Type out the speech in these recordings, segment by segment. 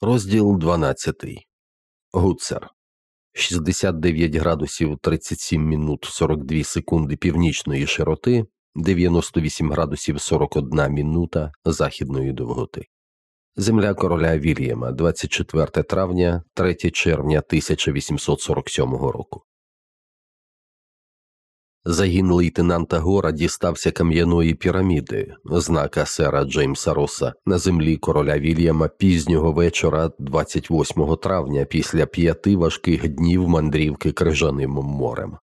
Розділ 12. Гуцер 69 градусів 37 мінут 42 секунди північної широти, 98 градусів 41 мінута західної довготи. Земля короля Вільяма 24 травня 3 червня 1847 року. Загін лейтенанта Гора дістався кам'яної піраміди, знака сера Джеймса Роса на землі короля Вільяма пізнього вечора, 28 травня, після п'яти важких днів мандрівки крижаним морем.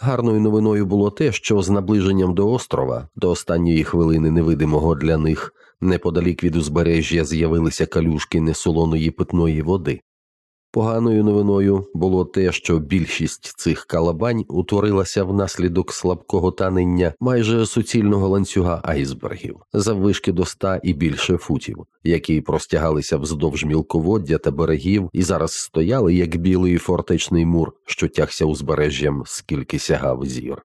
Гарною новиною було те, що з наближенням до острова, до останньої хвилини невидимого для них, неподалік від узбережжя з'явилися калюшки несолоної питної води. Поганою новиною було те, що більшість цих калабань утворилася внаслідок слабкого танення майже суцільного ланцюга айсбергів заввишки до ста і більше футів, які простягалися вздовж мілководдя та берегів і зараз стояли як білий фортечний мур, що тягся узбережжям, скільки сягав зір.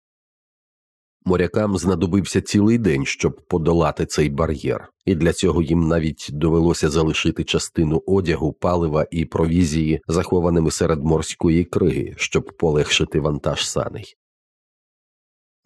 Морякам знадобився цілий день, щоб подолати цей бар'єр, і для цього їм навіть довелося залишити частину одягу, палива і провізії, захованими серед морської криги, щоб полегшити вантаж саней.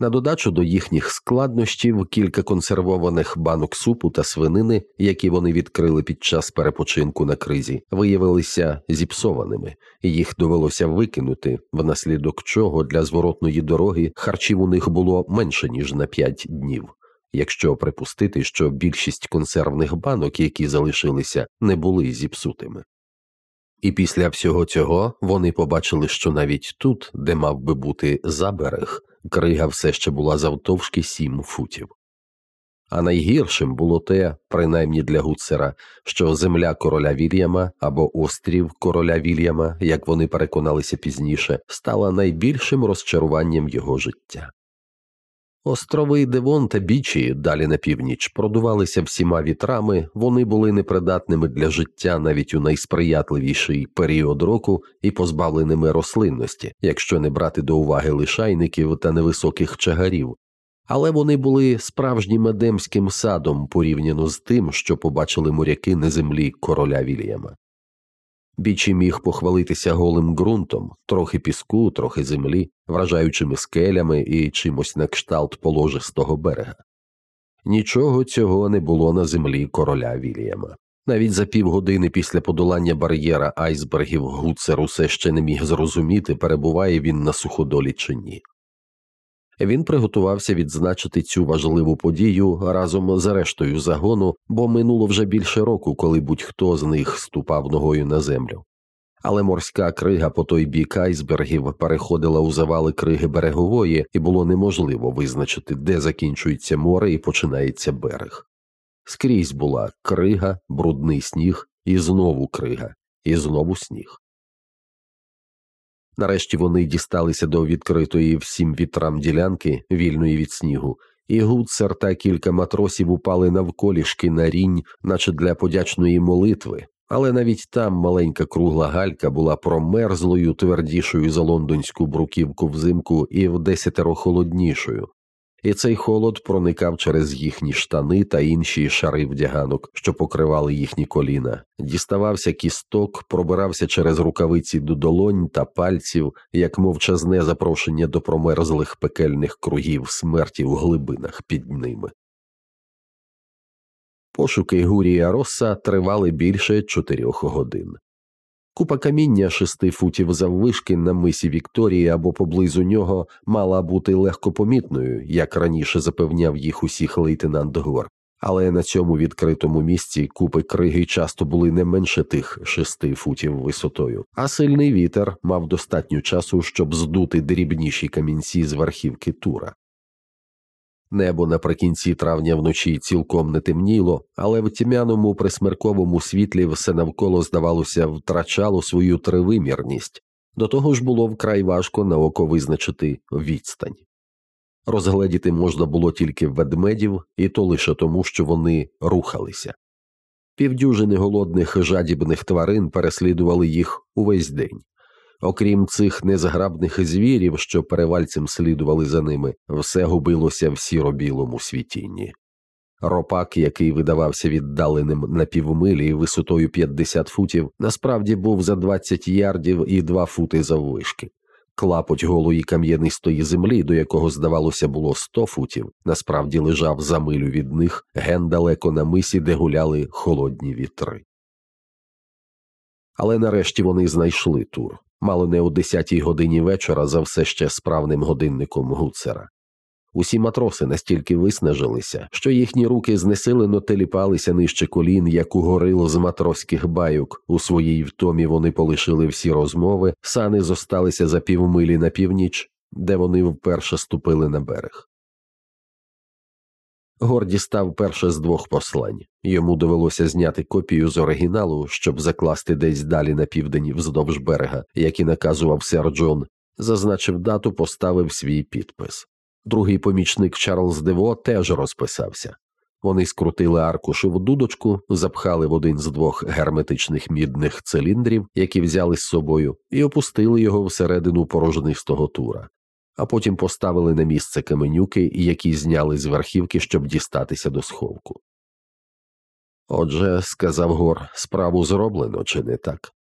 На додачу до їхніх складнощів кілька консервованих банок супу та свинини, які вони відкрили під час перепочинку на кризі, виявилися зіпсованими, їх довелося викинути, внаслідок чого для зворотної дороги харчів у них було менше ніж на п'ять днів. Якщо припустити, що більшість консервних банок, які залишилися, не були зіпсутими. І після всього цього вони побачили, що навіть тут, де мав би бути заберег, крига все ще була завтовшки сім футів. А найгіршим було те, принаймні для Гуцера, що земля короля Вільяма або острів короля Вільяма, як вони переконалися пізніше, стала найбільшим розчаруванням його життя. Острови Девон та Бічі далі на північ продувалися всіма вітрами, вони були непридатними для життя навіть у найсприятливіший період року і позбавленими рослинності, якщо не брати до уваги лишайників та невисоких чагарів, але вони були справжнім едемським садом порівняно з тим, що побачили моряки на землі короля Вільяма. Бічі міг похвалитися голим ґрунтом, трохи піску, трохи землі, вражаючими скелями і чимось на кшталт положистого берега. Нічого цього не було на землі короля Вільяма. Навіть за півгодини після подолання бар'єра айсбергів Гуцер усе ще не міг зрозуміти, перебуває він на суходолі чи ні. Він приготувався відзначити цю важливу подію разом з рештою загону, бо минуло вже більше року, коли будь-хто з них ступав ногою на землю. Але морська крига по той бік айсбергів переходила у завали криги берегової, і було неможливо визначити, де закінчується море і починається берег. Скрізь була крига, брудний сніг, і знову крига, і знову сніг. Нарешті вони дісталися до відкритої всім вітрам ділянки, вільної від снігу, і гуцер та кілька матросів упали навколішки на рінь, наче для подячної молитви, але навіть там маленька кругла галька була промерзлою, твердішою за лондонську бруківку взимку і в десятеро холоднішою, і цей холод проникав через їхні штани та інші шари вдяганок, що покривали їхні коліна, діставався кісток, пробирався через рукавиці до долонь та пальців, як мовчазне запрошення до промерзлих пекельних кругів смерті в глибинах під ними. Пошуки Гурія Росса тривали більше чотирьох годин. Купа каміння шести футів заввишки на мисі Вікторії або поблизу нього мала бути легкопомітною, як раніше запевняв їх усіх лейтенант Гор, але на цьому відкритому місці купи криги часто були не менше тих шести футів висотою, а сильний вітер мав достатньо часу, щоб здути дрібніші камінці з верхівки тура. Небо наприкінці травня вночі цілком не темніло, але в тьмяному присмерковому світлі все навколо, здавалося, втрачало свою тривимірність, до того ж було вкрай важко на око визначити відстань. Розгледіти можна було тільки ведмедів, і то лише тому, що вони рухалися. Півдюжини голодних жадібних тварин переслідували їх увесь день. Окрім цих незграбних звірів, що перевальцем слідували за ними, все губилося в сіро-білому світінні. Ропак, який видавався віддаленим на півмилі висотою 50 футів, насправді був за 20 ярдів і 2 фути заввишки. Клапоть голої кам'янистої землі, до якого, здавалося, було 100 футів, насправді лежав за милю від них ген далеко на мисі, де гуляли холодні вітри. Але нарешті вони знайшли тур, мало не о 10 годині вечора за все ще справним годинником гуцера. Усі матроси настільки виснажилися, що їхні руки знесилено теліпалися нижче колін, як у горило з матроських байок. У своїй втомі вони полишили всі розмови, сани зосталися за півмилі на північ, де вони вперше ступили на берег. Горді став перше з двох послань. Йому довелося зняти копію з оригіналу, щоб закласти десь далі на південь вздовж берега, як і наказував сер Джон, зазначив дату, поставив свій підпис. Другий помічник Чарльз Дево теж розписався. Вони скрутили аркуш в дудочку, запхали в один з двох герметичних мідних циліндрів, які взяли з собою, і опустили його всередину порожнистого тура, а потім поставили на місце каменюки, які зняли з верхівки, щоб дістатися до сховку. Отже, сказав Гор, справу зроблено, чи не так?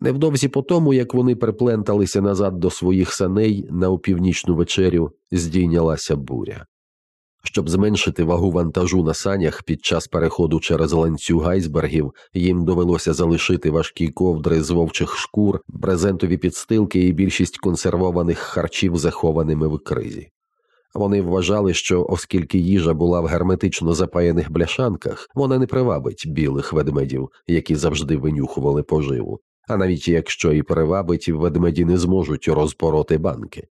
Невдовзі по тому, як вони припленталися назад до своїх саней на опівнічну вечерю, здійнялася буря. Щоб зменшити вагу вантажу на санях під час переходу через ланцюг айсбергів, їм довелося залишити важкі ковдри з вовчих шкур, брезентові підстилки і більшість консервованих харчів захованими в кризі. Вони вважали, що, оскільки їжа була в герметично запаяних бляшанках, вона не привабить білих ведмедів, які завжди винюхували поживу, а навіть якщо і привабить, ведмеді не зможуть розпороти банки.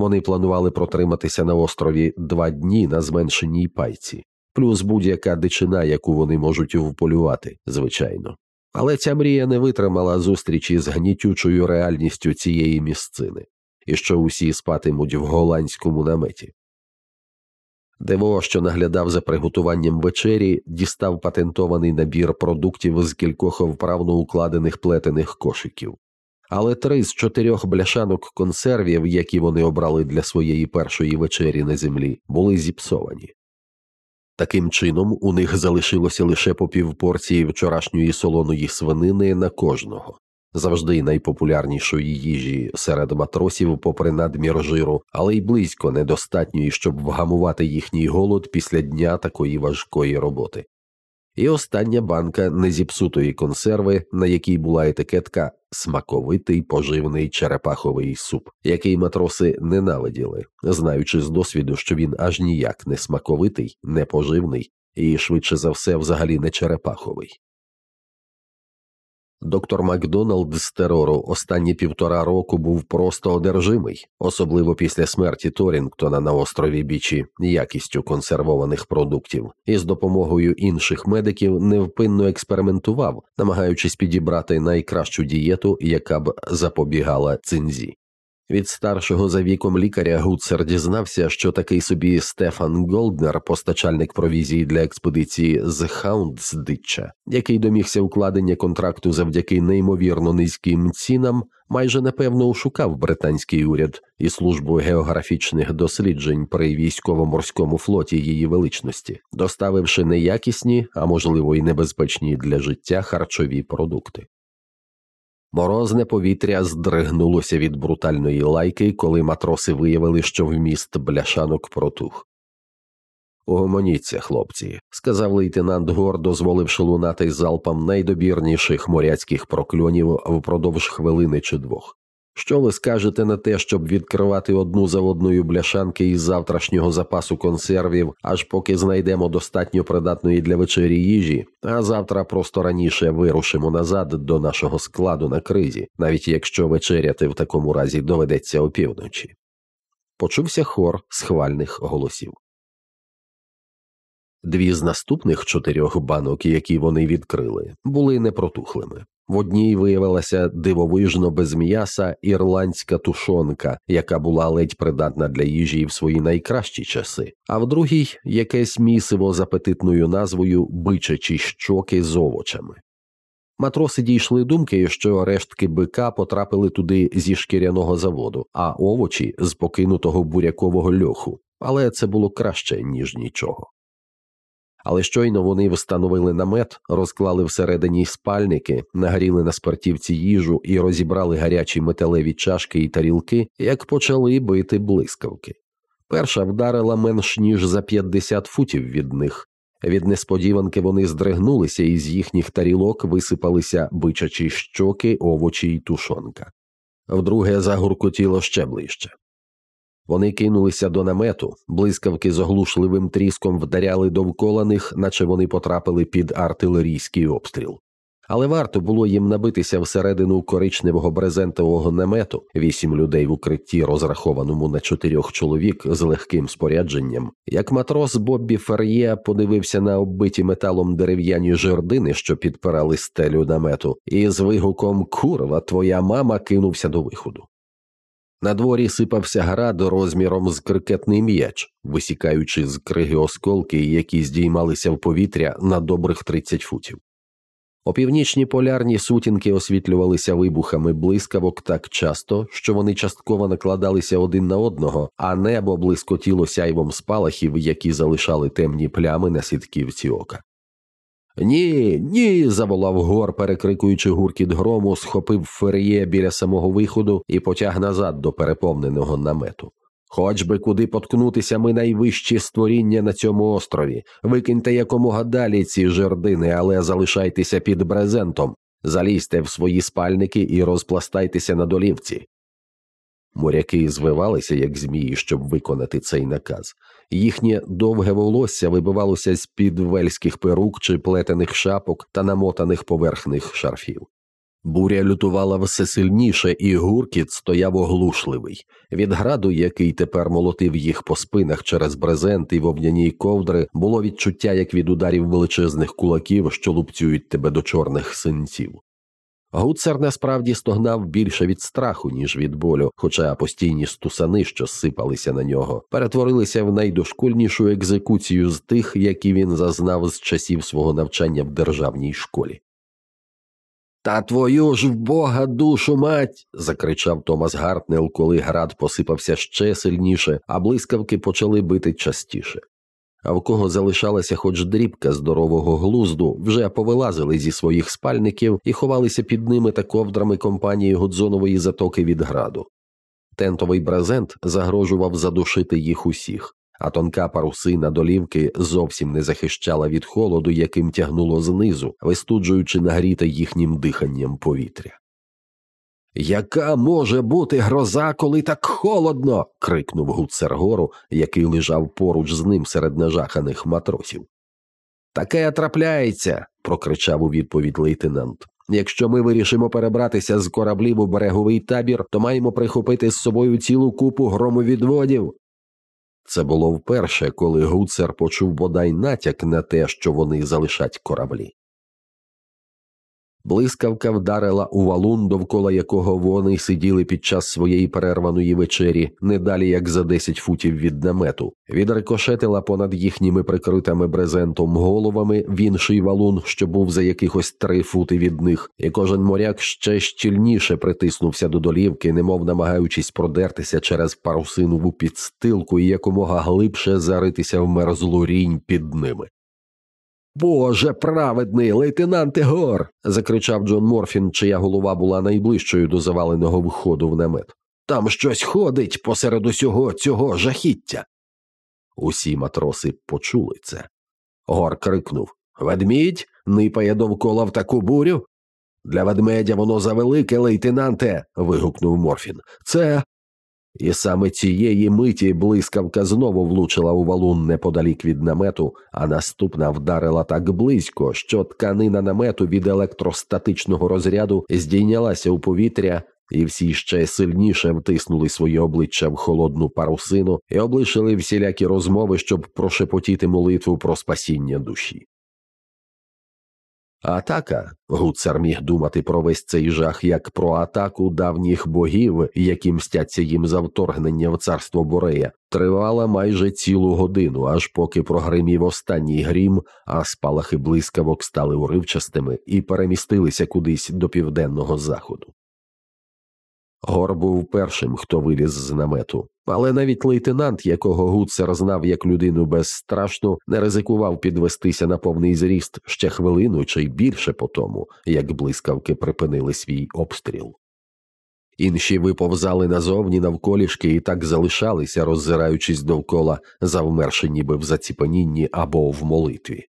Вони планували протриматися на острові два дні на зменшеній пайці, плюс будь-яка дичина, яку вони можуть вполювати, звичайно. Але ця мрія не витримала зустрічі з гнітючою реальністю цієї місцини, і що усі спатимуть в голландському наметі. Дево, що наглядав за приготуванням вечері, дістав патентований набір продуктів з кількох вправно укладених плетених кошиків, але три з чотирьох бляшанок консервів, які вони обрали для своєї першої вечері на землі, були зіпсовані. Таким чином, у них залишилося лише по півпорції вчорашньої солоної свинини на кожного завжди найпопулярнішої їжі серед матросів, попри надмір жиру, але й близько недостатньої, щоб вгамувати їхній голод після дня такої важкої роботи. І остання банка незіпсутої консерви, на якій була етикетка смаковитий поживний черепаховий суп, який матроси ненавиділи, знаючи з досвіду, що він аж ніяк не смаковитий, не поживний і швидше за все взагалі не черепаховий. Доктор Макдоналд з терору останні півтора року був просто одержимий, особливо після смерті Торінгтона на острові Бічі, якістю консервованих продуктів, і з допомогою інших медиків невпинно експериментував, намагаючись підібрати найкращу дієту, яка б запобігала цинзі. Від старшого за віком лікаря Гуцер дізнався, що такий собі Стефан Голднер, постачальник провізії для експедиції з Хаундсдитча, який домігся укладення контракту завдяки неймовірно низьким цінам, майже напевно ушукав британський уряд і службу географічних досліджень при військово-морському флоті її величності, доставивши неякісні, а можливо й небезпечні для життя харчові продукти. Морозне повітря здригнулося від брутальної лайки, коли матроси виявили, що вміст бляшанок протух. Угомоніться, хлопці, сказав лейтенант Гор, дозволивши лунати залпам найдобірніших моряцьких прокльонів впродовж хвилини чи двох. Що ви скажете на те, щоб відкривати одну за одною бляшанки із завтрашнього запасу консервів, аж поки знайдемо достатньо придатної для вечері їжі, а завтра просто раніше вирушимо назад до нашого складу на кризі, навіть якщо вечеряти в такому разі доведеться опівночі? Почувся хор схвальних голосів. Дві з наступних чотирьох банок, які вони відкрили, були непротухлими. В одній виявилася дивовижно без м'яса ірландська тушонка, яка була ледь придатна для їжі в свої найкращі часи, а в другій якесь місиво з апетитною назвою бичачі щоки з овочами. Матроси дійшли думки, що рештки бика потрапили туди зі шкіряного заводу, а овочі з покинутого бурякового льоху. але це було краще, ніж нічого. Але щойно вони встановили намет, розклали всередині спальники, нагріли на спартівці їжу і розібрали гарячі металеві чашки і тарілки, як почали бити блискавки. Перша вдарила менш ніж за 50 футів від них. Від несподіванки вони здригнулися, і з їхніх тарілок висипалися бичачі щоки, овочі й тушонка. Вдруге загуркотіло ще ближче. Вони кинулися до намету, блискавки з оглушливим тріском вдаряли довкола них, наче вони потрапили під артилерійський обстріл. Але варто було їм набитися всередину коричневого брезентового намету, вісім людей в укритті, розрахованому на чотирьох чоловік з легким спорядженням, як матрос Боббі Фер'є подивився на оббиті металом дерев'яні жердини, що підпирали стелю намету, і з вигуком Курва, твоя мама кинувся до виходу. На дворі сипався град розміром з крикетний м'яч, висікаючи з криги осколки, які здіймалися в повітря на добрих 30 футів. Опівнічні полярні сутінки освітлювалися вибухами блискавок так часто, що вони частково накладалися один на одного, а небо блискотіло сяйвом спалахів, які залишали темні плями на сітківці ока. Ні, ні. заволав гор, перекрикуючи гуркіт грому, схопив фер'є біля самого виходу і потяг назад до переповненого намету. Хоч би куди поткнутися ми найвищі створіння на цьому острові, викиньте якомога далі ці жердини, але залишайтеся під брезентом, залізьте в свої спальники і розпластайтеся на долівці. Моряки звивалися, як змії, щоб виконати цей наказ. Їхнє довге волосся вибивалося з під вельських перук чи плетених шапок та намотаних поверх них шарфів. Буря лютувала все сильніше, і гуркіт стояв оглушливий. Від граду, який тепер молотив їх по спинах через брезент і вовняні ковдри, було відчуття як від ударів величезних кулаків, що лупцюють тебе до чорних синців. Гуцер насправді стогнав більше від страху, ніж від болю, хоча постійні стусани, що сипалися на нього, перетворилися в найдошкульнішу екзекуцію з тих, які він зазнав з часів свого навчання в державній школі. Та твою ж в бога душу мать. закричав Томас Гартнел, коли град посипався ще сильніше, а блискавки почали бити частіше. А в кого залишалася хоч дрібка здорового глузду, вже повилазили зі своїх спальників і ховалися під ними та ковдрами компанії Гудзонової затоки від граду. Тентовий брезент загрожував задушити їх усіх, а тонка парусина долівки зовсім не захищала від холоду, яким тягнуло знизу, вистуджуючи нагріте їхнім диханням повітря. Яка може бути гроза, коли так холодно? крикнув Гуцергору, який лежав поруч з ним серед нажаханих матросів. Таке трапляється, прокричав у відповідь лейтенант. Якщо ми вирішимо перебратися з кораблів у береговий табір, то маємо прихопити з собою цілу купу громовідводів. Це було вперше, коли Гуцер почув бодай натяк на те, що вони залишать кораблі. Блискавка вдарила у валун, довкола якого вони сиділи під час своєї перерваної вечері, не далі як за 10 футів від намету, відрикошетила понад їхніми прикритими брезентом головами в інший валун, що був за якихось три фути від них, і кожен моряк ще щільніше притиснувся до долівки, немов намагаючись продертися через парусинову підстилку і якомога глибше заритися в мерзлу рінь під ними. Боже праведний, лейтенанте Гор. закричав Джон Морфін, чия голова була найближчою до заваленого входу в намет. Там щось ходить посеред усього цього жахіття. Усі матроси почули це. Гор крикнув Ведмідь нипає довкола в таку бурю. Для ведмедя воно завелике, лейтенанте. вигукнув Морфін. Це і саме цієї миті блискавка знову влучила у валун неподалік від намету, а наступна вдарила так близько, що тканина намету від електростатичного розряду здійнялася у повітря, і всі ще сильніше втиснули свої обличчя в холодну парусину і облишили всілякі розмови, щоб прошепотіти молитву про спасіння душі. Атака Гуцар міг думати про весь цей жах як про атаку давніх богів, які мстяться їм за вторгнення в царство Борея, тривала майже цілу годину, аж поки прогримів останній грім, а спалахи блискавок стали уривчастими і перемістилися кудись до південного заходу. Гор був першим, хто виліз з намету, але навіть лейтенант, якого Гуцер знав як людину безстрашну, не ризикував підвестися на повний зріст ще хвилину чи більше по тому, як блискавки припинили свій обстріл. Інші виповзали назовні навколішки і так залишалися, роззираючись довкола, завмерши ніби в заціпанінні або в молитві.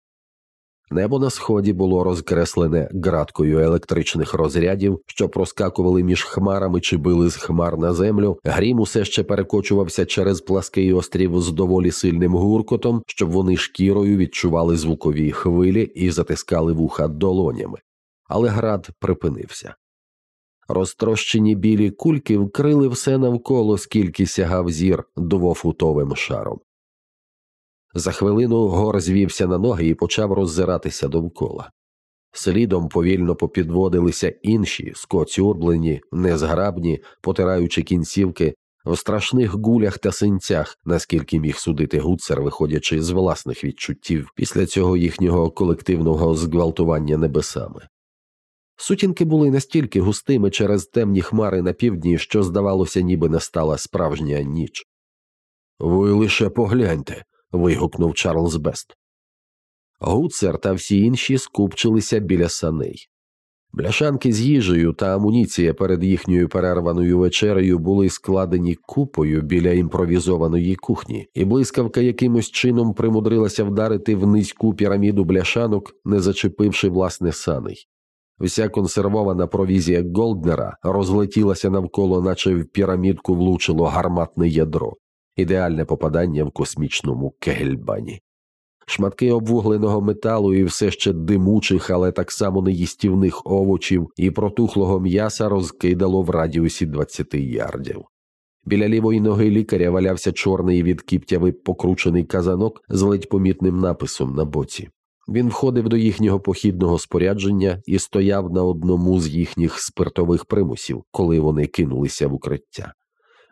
Небо на сході було розкреслене градкою електричних розрядів, що проскакували між хмарами чи били з хмар на землю. Грім усе ще перекочувався через плаский острів з доволі сильним гуркотом, щоб вони шкірою відчували звукові хвилі і затискали вуха долонями. Але град припинився. Розтрощені білі кульки вкрили все навколо, скільки сягав зір двофутовим шаром. За хвилину гор звівся на ноги і почав роззиратися довкола. Слідом повільно попідводилися інші, скоцюрблені, незграбні, потираючи кінцівки, в страшних гулях та синцях, наскільки міг судити гуцер, виходячи з власних відчуттів після цього їхнього колективного зґвалтування небесами. Сутінки були настільки густими через темні хмари на півдні, що, здавалося, ніби настала справжня ніч. Ви лише погляньте вигукнув Чарльз Бест. Гуцер та всі інші скупчилися біля саней. Бляшанки з їжею та амуніція перед їхньою перерваною вечерею були складені купою біля імпровізованої кухні, і блискавка якимось чином примудрилася вдарити в низьку піраміду бляшанок, не зачепивши власне саней. Вся консервована провізія Голднера розлетілася навколо, наче в пірамідку влучило гарматне ядро ідеальне попадання в космічному кегельбані. Шматки обвугленого металу і все ще димучих, але так само неїстівних овочів і протухлого м'яса розкидало в радіусі 20 ярдів. Біля лівої ноги лікаря валявся чорний від кіптяви покручений казанок з ледь помітним написом на боці. Він входив до їхнього похідного спорядження і стояв на одному з їхніх спиртових примусів, коли вони кинулися в укриття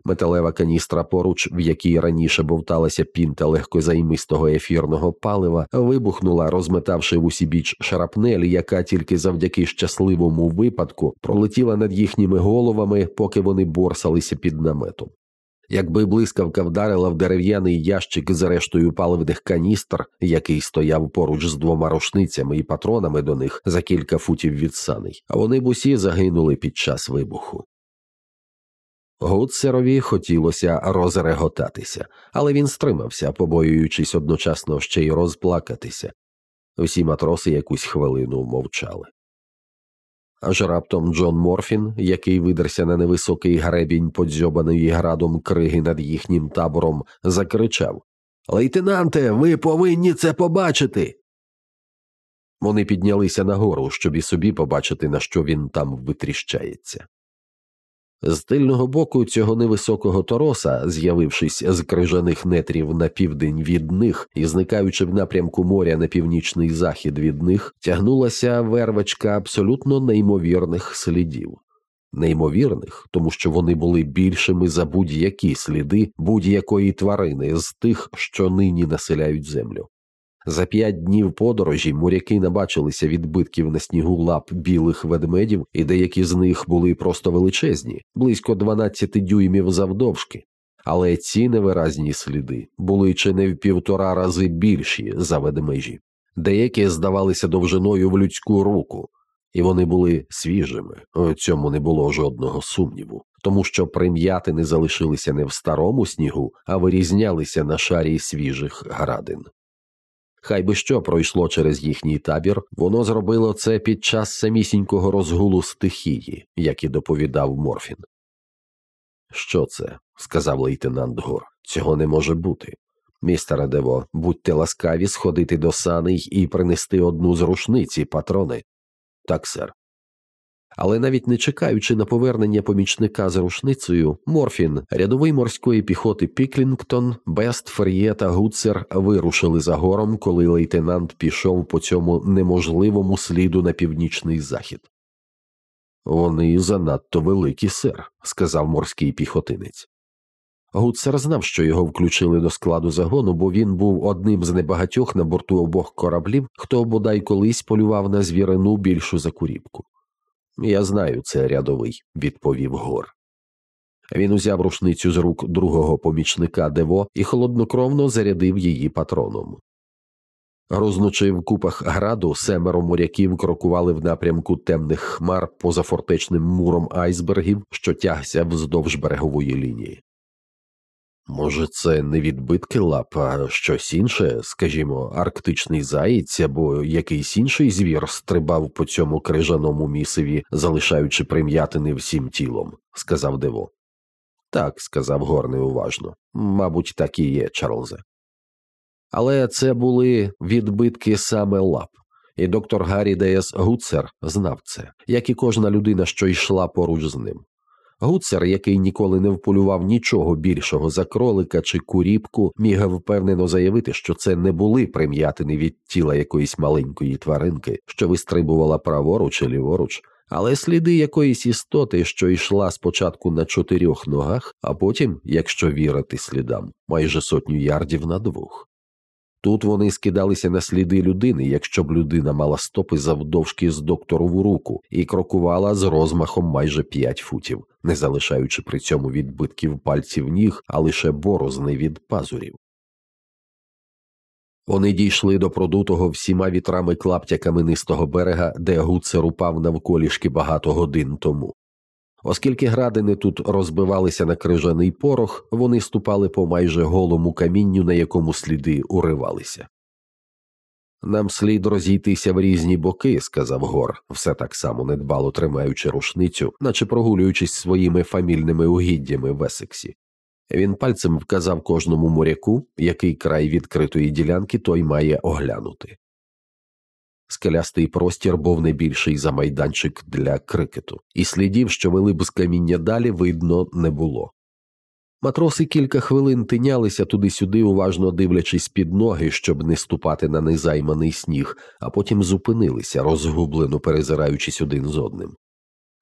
металева каністра поруч, в якій раніше бовталася пінта легкозаймистого ефірного палива, вибухнула, розметавши в усібіч шарапнель, яка тільки завдяки щасливому випадку пролетіла над їхніми головами, поки вони борсалися під наметом. Якби блискавка вдарила в дерев'яний ящик з рештою паливних каністр, який стояв поруч з двома рушницями і патронами до них за кілька футів від саней, а вони б усі загинули під час вибуху. Гуцерові хотілося розреготатися, але він стримався, побоюючись одночасно ще й розплакатися. Всі матроси якусь хвилину мовчали. Аж раптом Джон Морфін, який видерся на невисокий гребінь подзьобаної градом криги над їхнім табором, закричав Лейтенанте, ви повинні це побачити. Вони піднялися нагору, щоб і собі побачити, на що він там витріщається. З тильного боку цього невисокого тороса, з'явившись з крижаних нетрів на південь від них і зникаючи в напрямку моря на північний захід від них, тягнулася вервочка абсолютно неймовірних слідів. Неймовірних, тому що вони були більшими за будь-які сліди будь-якої тварини з тих, що нині населяють землю. За п'ять днів подорожі моряки набачилися відбитків на снігу лап білих ведмедів, і деякі з них були просто величезні, близько 12 дюймів завдовжки. Але ці невиразні сліди були чи не в півтора рази більші за ведмежі, деякі здавалися довжиною в людську руку, і вони були свіжими, у цьому не було жодного сумніву, тому що прим'яти не залишилися не в старому снігу, а вирізнялися на шарі свіжих градин. Хай би що пройшло через їхній табір, воно зробило це під час самісінького розгулу стихії, як і доповідав Морфін. Що це? сказав лейтенант Гор. Цього не може бути. Містере Дево, будьте ласкаві сходити до саней і принести одну з рушниці, патрони. Так, сер. Але навіть не чекаючи на повернення помічника з рушницею, Морфін, рядовий морської піхоти Піклінгтон, Бест, Фер'є та Гуцер вирушили за гором, коли лейтенант пішов по цьому неможливому сліду на північний захід. Вони занадто великі, сер, сказав морський піхотинець. Гуцер знав, що його включили до складу загону, бо він був одним з небагатьох на борту обох кораблів, хто бодай колись полював на звірину більшу за куріпку. Я знаю це рядовий, відповів Гор. Він узяв рушницю з рук другого помічника Дево і холоднокровно зарядив її патроном. Грузнучи в купах граду, семеро моряків крокували в напрямку темних хмар поза фортечним муром айсбергів, що тягся вздовж берегової лінії. Може, це не відбитки лап, а щось інше, скажімо, арктичний заєць або якийсь інший звір стрибав по цьому крижаному місиві, залишаючи прим'ятини всім тілом, сказав Дево. Так, сказав Горний уважно. Мабуть, так і є, Чарльзе. Але це були відбитки саме лап, і доктор Гаррі Деєс Гуцер знав це, як і кожна людина, що йшла поруч з ним. Гуцер, який ніколи не вполював нічого більшого за кролика чи куріпку, міг впевнено заявити, що це не були прим'ятини від тіла якоїсь маленької тваринки, що вистрибувала праворуч і ліворуч, але сліди якоїсь істоти, що йшла спочатку на чотирьох ногах, а потім, якщо вірити слідам, майже сотню ярдів на двох. Тут вони скидалися на сліди людини, якщо б людина мала стопи завдовжки з докторову руку і крокувала з розмахом майже п'ять футів, не залишаючи при цьому відбитків пальців ніг, а лише борозни від пазурів. Вони дійшли до продутого всіма вітрами клаптя каменистого берега, де Гудсер упав навколішки багато годин тому. Оскільки градини тут розбивалися на крижаний порох, вони ступали по майже голому камінню, на якому сліди уривалися. Нам слід розійтися в різні боки, сказав Гор, все так само недбало тримаючи рушницю, наче прогулюючись своїми фамільними угіддями в Есексі. Він пальцем вказав кожному моряку, який край відкритої ділянки той має оглянути. Скелястий простір був не більший за майданчик для крикету, і слідів, що вели б з каміння далі, видно не було. Матроси кілька хвилин тинялися туди-сюди, уважно дивлячись під ноги, щоб не ступати на незайманий сніг, а потім зупинилися, розгублено перезираючись один з одним.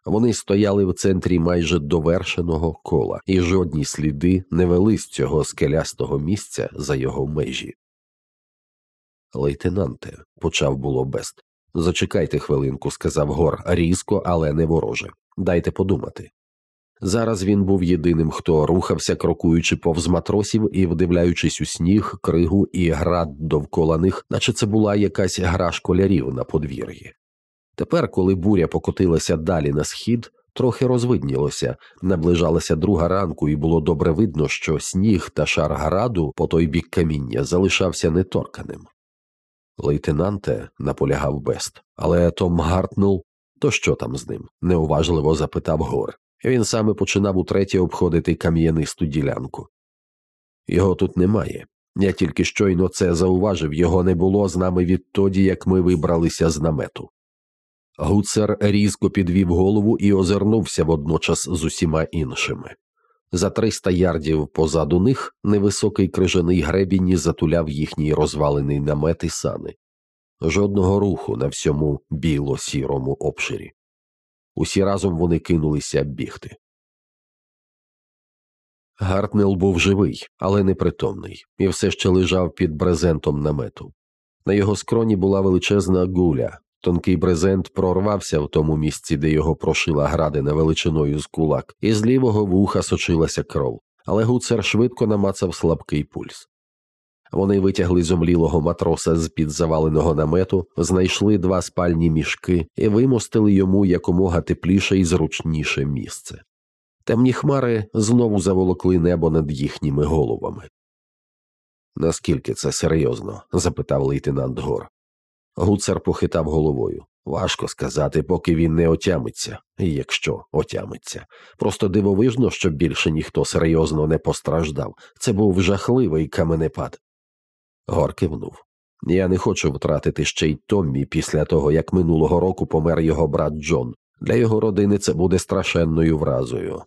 Вони стояли в центрі майже довершеного кола, і жодні сліди не вели з цього скелястого місця за його межі. Лейтенанте, почав було Бест. Зачекайте хвилинку, сказав Гор, різко, але не вороже. Дайте подумати. Зараз він був єдиним, хто рухався, крокуючи повз матросів і вдивляючись у сніг, кригу і град довкола них, наче це була якась гра школярів на подвір'ї. Тепер, коли буря покотилася далі на схід, трохи розвиднілося, наближалася друга ранку, і було добре видно, що сніг та шар граду по той бік каміння залишався неторканим. Лейтенанте, наполягав Бест, але Том Гартнул, то що там з ним? неуважливо запитав Гор. Він саме починав утретє обходити кам'янисту ділянку. Його тут немає. Я тільки щойно це зауважив, його не було з нами відтоді, як ми вибралися з намету. Гуцер різко підвів голову і озирнувся водночас з усіма іншими. За триста ярдів позаду них невисокий крижаний гребінь затуляв їхній розвалений намет і сани. Жодного руху на всьому біло сірому обширі. Усі разом вони кинулися бігти. Гартнел був живий, але непритомний, і все ще лежав під брезентом намету. На його скроні була величезна гуля, Тонкий брезент прорвався в тому місці, де його прошила градина величиною з кулак, і з лівого вуха сочилася кров, але гуцер швидко намацав слабкий пульс. Вони витягли зомлілого матроса з під заваленого намету, знайшли два спальні мішки і вимостили йому якомога тепліше і зручніше місце. Темні хмари знову заволокли небо над їхніми головами. Наскільки це серйозно? запитав лейтенант Гор. Гуцер похитав головою. Важко сказати, поки він не отямиться, і якщо отямиться. Просто дивовижно, що більше ніхто серйозно не постраждав. Це був жахливий каменепад. Гор кивнув. Я не хочу втратити ще й Томмі після того, як минулого року помер його брат Джон. Для його родини це буде страшенною вразою.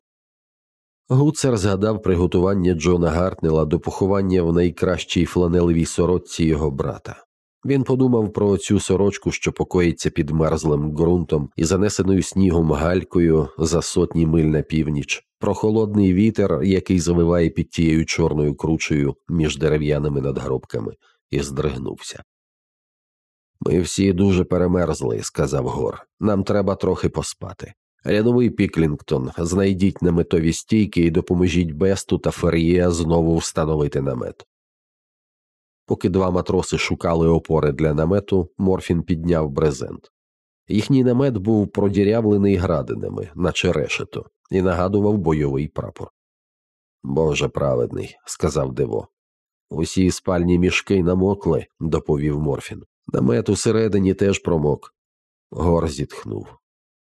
Гуцер згадав приготування Джона Гартнела до поховання в найкращій фланелевій сорочці його брата. Він подумав про цю сорочку, що покоїться під мерзлим ґрунтом і занесеною снігом галькою за сотні миль на північ, про холодний вітер, який завиває під тією чорною кручею між дерев'яними надгробками, і здригнувся. Ми всі дуже перемерзли, сказав Гор. Нам треба трохи поспати. Рядовий Піклінгтон, знайдіть наметові стійки і допоможіть Бесту та Фер'є знову встановити намет. Поки два матроси шукали опори для намету, Морфін підняв брезент. Їхній намет був продірявлений градинами, наче решето, і нагадував бойовий прапор. Боже праведний, сказав Дево. Усі спальні мішки намокли, доповів Морфін. Намет усередині теж промок. Гор зітхнув.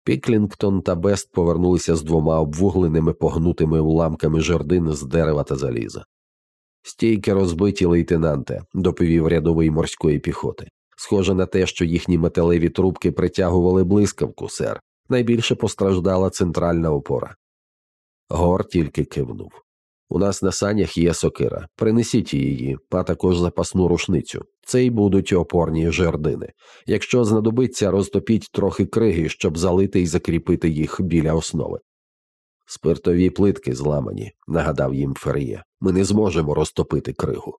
Піклінгтон та Бест повернулися з двома обвугленими погнутими уламками жердин з дерева та заліза. Стійки розбиті лейтенанте, доповів рядовий морської піхоти. Схоже на те, що їхні металеві трубки притягували блискавку, сер. Найбільше постраждала центральна опора. Гор тільки кивнув. У нас на санях є сокира. Принесіть її, а також запасну рушницю. Це й будуть опорні жердини. Якщо знадобиться, розтопіть трохи криги, щоб залити і закріпити їх біля основи. Спиртові плитки зламані, нагадав їм Фер'є. Ми не зможемо розтопити кригу.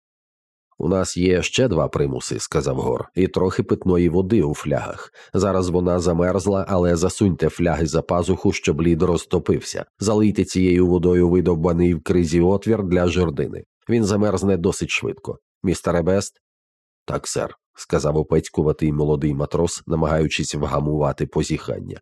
У нас є ще два примуси, сказав Гор, і трохи питної води у флягах. Зараз вона замерзла, але засуньте фляги за пазуху, щоб лід розтопився. Залийте цією водою видовбаний в кризі отвір для жердини. Він замерзне досить швидко. Містере Бест? Так, сер, сказав опецькуватий молодий матрос, намагаючись вгамувати позіхання.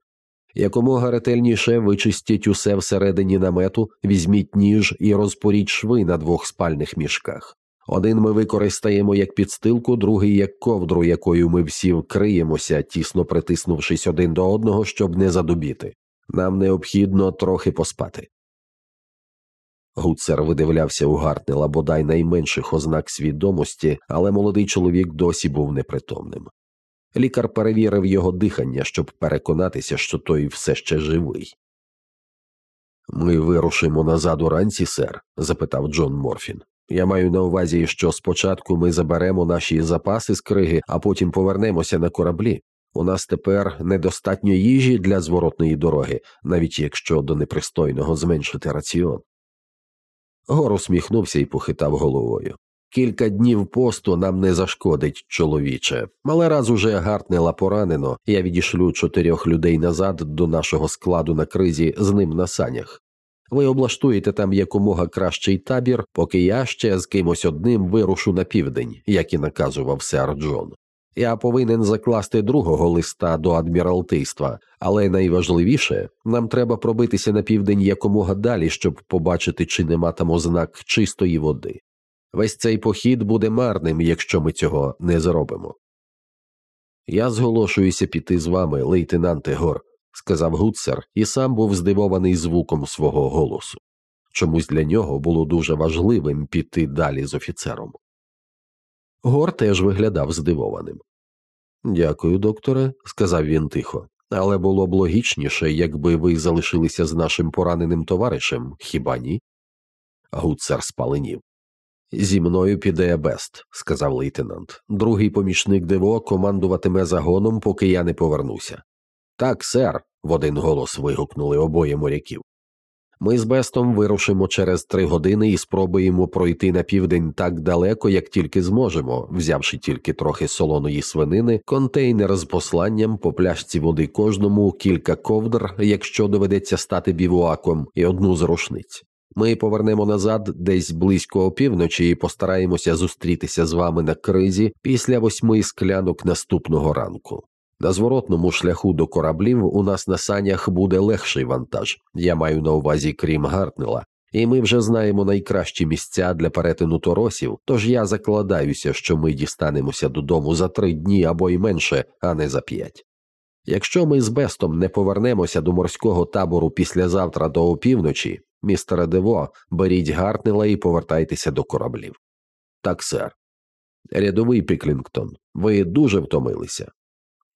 Якомога ретельніше вичистіть усе всередині намету, візьміть ніж і розпоріть шви на двох спальних мішках. Один ми використаємо як підстилку, другий як ковдру, якою ми всі вкриємося, тісно притиснувшись один до одного, щоб не задубіти. Нам необхідно трохи поспати. Гуцер видивлявся у Гартнела бодай найменших ознак свідомості, але молодий чоловік досі був непритомним. Лікар перевірив його дихання, щоб переконатися, що той все ще живий. Ми вирушимо назад уранці, сер? запитав Джон Морфін. Я маю на увазі, що спочатку ми заберемо наші запаси з криги, а потім повернемося на кораблі. У нас тепер недостатньо їжі для зворотної дороги, навіть якщо до непристойного зменшити раціон. Гор усміхнувся і похитав головою. Кілька днів посту нам не зашкодить, чоловіче, але раз уже гартнела поранено, я відішлю чотирьох людей назад до нашого складу на кризі з ним на санях. Ви облаштуєте там якомога кращий табір, поки я ще з кимось одним вирушу на південь, як і наказував сер Джон. Я повинен закласти другого листа до адміралтейства, але найважливіше нам треба пробитися на південь якомога далі, щоб побачити, чи нема там ознак чистої води. Весь цей похід буде марним, якщо ми цього не зробимо. Я зголошуюся піти з вами, лейтенанте Гор, сказав Гуцер, і сам був здивований звуком свого голосу. Чомусь для нього було дуже важливим піти далі з офіцером. Гор теж виглядав здивованим. Дякую, докторе, сказав він тихо, але було б логічніше, якби ви залишилися з нашим пораненим товаришем, хіба ні? Гуцер спаленів. Зі мною піде Бест, сказав лейтенант. Другий помічник диво командуватиме загоном, поки я не повернуся. Так, сер, в один голос вигукнули обоє моряків. Ми з Бестом вирушимо через три години і спробуємо пройти на південь так далеко, як тільки зможемо, взявши тільки трохи солоної свинини, контейнер з посланням по пляшці води кожному, кілька ковдр, якщо доведеться стати бівуаком, і одну з рушниць. Ми повернемо назад десь близько опівночі і постараємося зустрітися з вами на кризі після восьми склянок наступного ранку. На зворотному шляху до кораблів у нас на санях буде легший вантаж, я маю на увазі крім Гартнела, і ми вже знаємо найкращі місця для перетину торосів, тож я закладаюся, що ми дістанемося додому за три дні або й менше, а не за п'ять. Якщо ми з Бестом не повернемося до морського табору післязавтра до опівночі, містере Дево, беріть Гартнела і повертайтеся до кораблів. Так, сер. Рядовий Піклінгтон, ви дуже втомилися.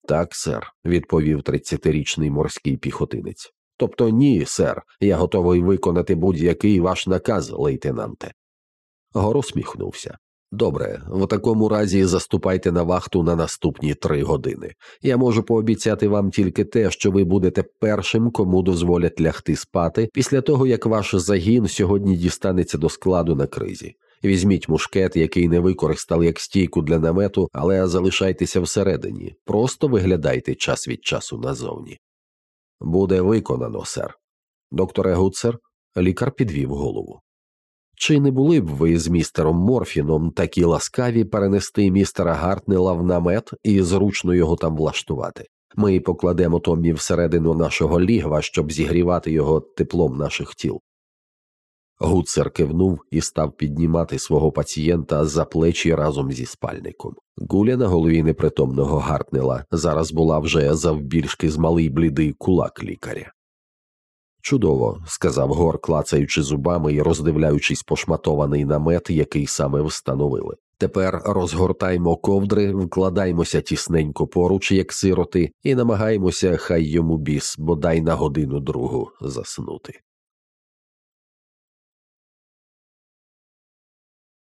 Так, сер, відповів 30-річний морський піхотинець. Тобто ні, сер, я готовий виконати будь-який ваш наказ, лейтенанте. Горо усміхнувся. Добре, в такому разі заступайте на вахту на наступні три години. Я можу пообіцяти вам тільки те, що ви будете першим, кому дозволять лягти спати, після того як ваш загін сьогодні дістанеться до складу на кризі. Візьміть мушкет, який не використали як стійку для намету, але залишайтеся всередині, просто виглядайте час від часу назовні. Буде виконано, сер. Докторе Гуцер, лікар підвів голову. Чи не були б ви з містером Морфіном такі ласкаві перенести містера Гартнела в намет і зручно його там влаштувати? Ми покладемо Томмі всередину нашого лігва, щоб зігрівати його теплом наших тіл. Гуцер кивнув і став піднімати свого пацієнта за плечі разом зі спальником. Гуля на голові непритомного Гартнела зараз була вже завбільшки з малий блідий кулак лікаря. Чудово, сказав Гор, клацаючи зубами і роздивляючись пошматований намет, який саме встановили. Тепер розгортаймо ковдри, вкладаймося тісненько поруч, як сироти, і намагаємося, хай йому біс, бодай на годину другу заснути.